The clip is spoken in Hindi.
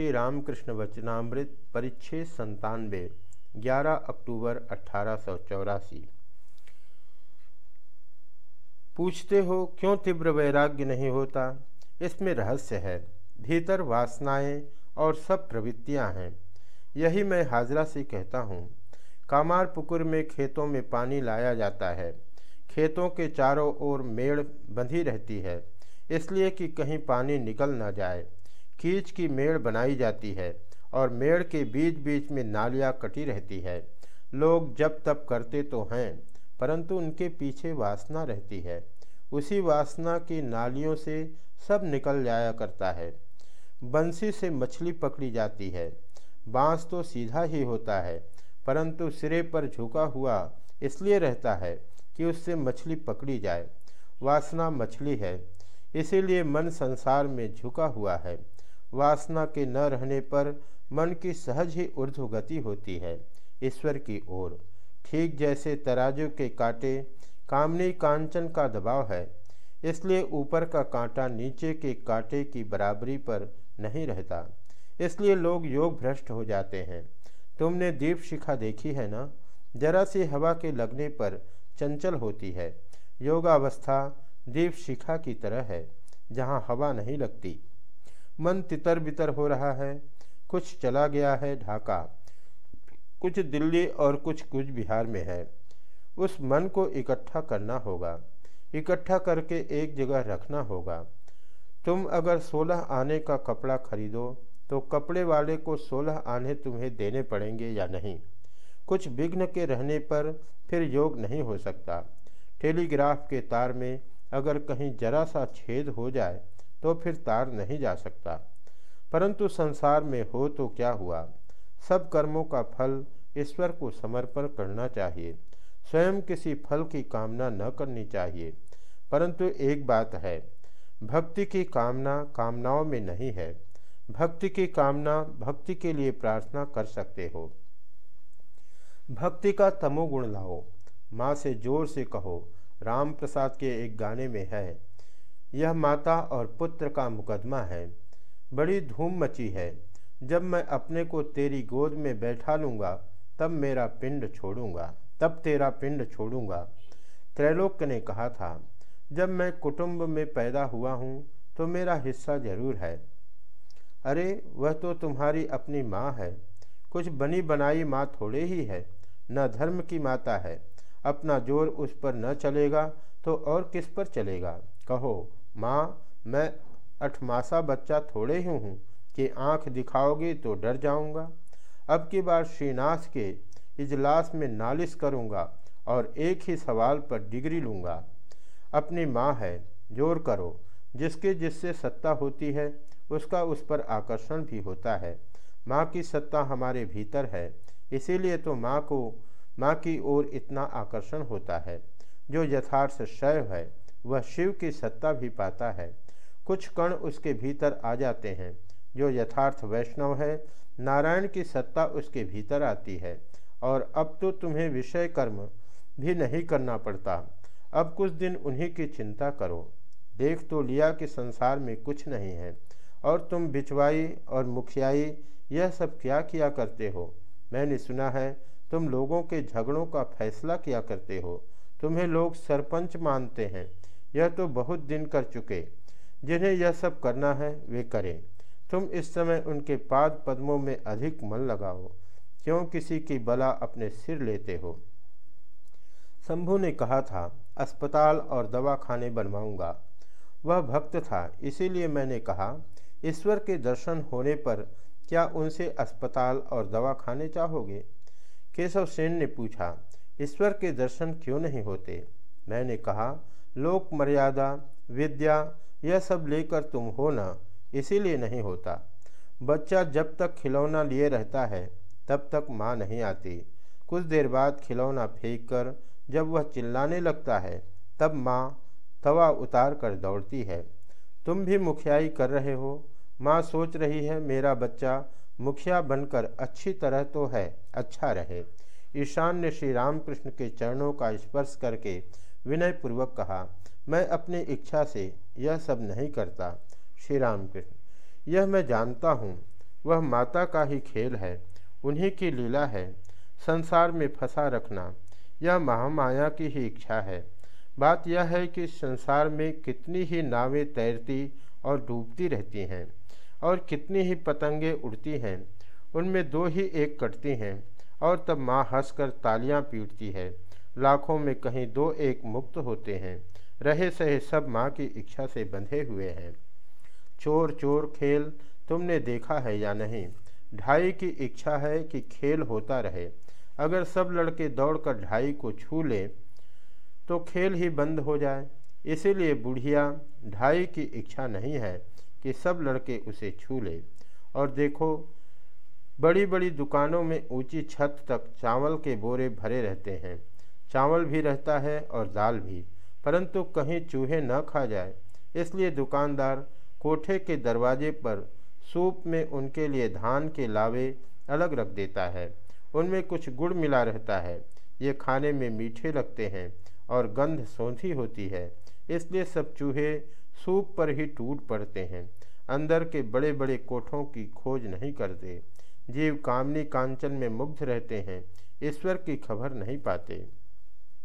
श्री रामकृष्ण वचनामृत परिच्छेद संतानवे 11 अक्टूबर अठारह सौ चौरासी। पूछते हो, क्यों तीव्र वैराग्य नहीं होता? इसमें रहस्य है। भीतर वासनाएँ और सब प्रवृत्तियाँ हैं। यही मैं हाजरा से कहता हूँ। कामार पुकुर में खेतों में पानी लाया जाता है। खेतों के चारों ओर मेड़ बंधी रहती है, इसलिए कि कहीं पानी निकल ना जाए। कीच की मेड़ बनाई जाती है और मेड़ के बीच बीच में नालियाँ कटी रहती है। लोग जब तब करते तो हैं, परंतु उनके पीछे वासना रहती है। उसी वासना की नालियों से सब निकल जाया करता है। बंसी से मछली पकड़ी जाती है। बाँस तो सीधा ही होता है, परंतु सिरे पर झुका हुआ इसलिए रहता है कि उससे मछली पकड़ी जाए। वासना मछली है, इसीलिए मन संसार में झुका हुआ है। वासना के न रहने पर मन की सहज ही ऊर्ध्व गति होती है, ईश्वर की ओर। ठीक जैसे तराजू के कांटे कामनी कांचन का दबाव है, इसलिए ऊपर का कांटा नीचे के कांटे की बराबरी पर नहीं रहता। इसलिए लोग योग भ्रष्ट हो जाते हैं। तुमने दीप शिखा देखी है ना? जरा सी हवा के लगने पर चंचल होती है। योगावस्था दीप शिखा की तरह है, जहाँ हवा नहीं लगती। मन तितर बितर हो रहा है। कुछ चला गया है ढाका। कुछ दिल्ली और कुछ कुछ बिहार में है। उस मन को इकट्ठा करना होगा। इकट्ठा करके एक जगह रखना होगा। तुम अगर सोलह आने का कपड़ा खरीदो तो कपड़े वाले को सोलह आने तुम्हें देने पड़ेंगे या नहीं? कुछ विघ्न के रहने पर फिर योग नहीं हो सकता। टेलीग्राफ के तार में अगर कहीं जरा सा छेद हो जाए तो फिर तार नहीं जा सकता। परंतु संसार में हो तो क्या हुआ? सब कर्मों का फल ईश्वर को समर्पण करना चाहिए। स्वयं किसी फल की कामना न करनी चाहिए। परंतु एक बात है, भक्ति की कामना कामनाओं में नहीं है। भक्ति की कामना भक्ति के लिए प्रार्थना कर सकते हो। भक्ति का तमोगुण लाओ। माँ से ज़ोर से कहो राम प्रसाद के एक गाने में है यह माता और पुत्र का मुकदमा है। बड़ी धूम मची है। जब मैं अपने को तेरी गोद में बैठा लूँगा, तब मेरा पिंड छोड़ूँगा, तब तेरा पिंड छोड़ूँगा। त्रैलोक्य ने कहा था, जब मैं कुटुंब में पैदा हुआ हूँ तो मेरा हिस्सा ज़रूर है। अरे, वह तो तुम्हारी अपनी माँ है। कुछ बनी बनाई माँ थोड़े ही है। न धर्म की माता है। अपना ज़ोर उस पर न चलेगा तो और किस पर चलेगा? कहो माँ, मैं अठमासा बच्चा थोड़े ही हूँ कि आँख दिखाओगे तो डर जाऊँगा। अब की बार श्रीनाथ के इजलास में नालिश करूँगा और एक ही सवाल पर डिग्री लूँगा। अपनी माँ है, ज़ोर करो। जिसके जिससे सत्ता होती है, उसका उस पर आकर्षण भी होता है। माँ की सत्ता हमारे भीतर है, इसीलिए तो माँ को, माँ की ओर इतना आकर्षण होता है, जो यथार्थ शैव है। वह शिव की सत्ता भी पाता है। कुछ कण उसके भीतर आ जाते हैं, जो यथार्थ वैष्णव है। नारायण की सत्ता उसके भीतर आती है, और अब तो तुम्हें विषय कर्म भी नहीं करना पड़ता। अब कुछ दिन उन्हीं की चिंता करो। देख तो लिया कि संसार में कुछ नहीं है, और तुम बिचवाई और मुखियाई, यह सब क्या किया करते हो? मैंने सुना है, तुम लोगों के झगड़ों का फैसला किया करते हो। तुम्हें लोग सरपंच मानते हैं। यह तो बहुत दिन कर चुके। जिन्हें यह सब करना है, वे करें। तुम इस समय उनके पाद पद्मों में अधिक मन लगाओ। क्यों किसी की बला अपने सिर लेते हो? शंभू ने कहा था, अस्पताल और दवा खाने बनवाऊँगा। वह भक्त था, इसीलिए मैंने कहा, ईश्वर के दर्शन होने पर क्या उनसे अस्पताल और दवा खाने चाहोगे? केशव सेन ने पूछा, ईश्वर के दर्शन क्यों नहीं होते? मैंने कहा, लोक मर्यादा, विद्या, यह सब लेकर तुम हो ना, इसीलिए नहीं होता। बच्चा जब तक खिलौना लिए रहता है, तब तक माँ नहीं आती। कुछ देर बाद खिलौना फेंक कर जब वह चिल्लाने लगता है, तब माँ तवा उतार कर दौड़ती है। तुम भी मुखियाई कर रहे हो। माँ सोच रही है, मेरा बच्चा मुखिया बनकर अच्छी तरह तो है अच्छा रहे। ईशान ने श्री रामकृष्ण के चरणों का स्पर्श करके विनयपूर्वक कहा, मैं अपनी इच्छा से यह सब नहीं करता श्री रामकृष्ण यह मैं जानता हूँ, वह माता का ही खेल है, उन्हीं की लीला है, संसार में फंसा रखना, यह महामाया की ही इच्छा है। बात यह है कि संसार में कितनी ही नावें तैरती और डूबती रहती हैं, और कितनी ही पतंगे उड़ती हैं, उनमें दो ही एक कटती हैं, और तब माँ हंसकर तालियाँ पीटती है। लाखों में कहीं दो एक मुक्त होते हैं। रहे सहे सब माँ की इच्छा से बंधे हुए हैं। चोर चोर, खेल, तुमने देखा है या नहीं? ढाई की इच्छा है कि खेल होता रहे। अगर सब लड़के दौड़कर ढाई को छू ले तो खेल ही बंद हो जाए। इसीलिए बुढ़िया, ढाई की इच्छा नहीं है कि सब लड़के उसे छू ले। और देखो बड़ी बड़ी दुकानों में ऊँची छत तक चावल के बोरे भरे रहते हैं। चावल भी रहता है और दाल भी, परंतु कहीं चूहे न खा जाए। इसलिए दुकानदार कोठे के दरवाजे पर सूप में उनके लिए धान के लावे अलग रख देता है। उनमें कुछ गुड़ मिला रहता है। ये खाने में मीठे लगते हैं और गंध सौंधी होती है। इसलिए सब चूहे सूप पर ही टूट पड़ते हैं। अंदर के बड़े बड़े कोठों की खोज नहीं करते। जीव कामनी कांचन में मुग्ध रहते हैं। ईश्वर की खबर नहीं पाते।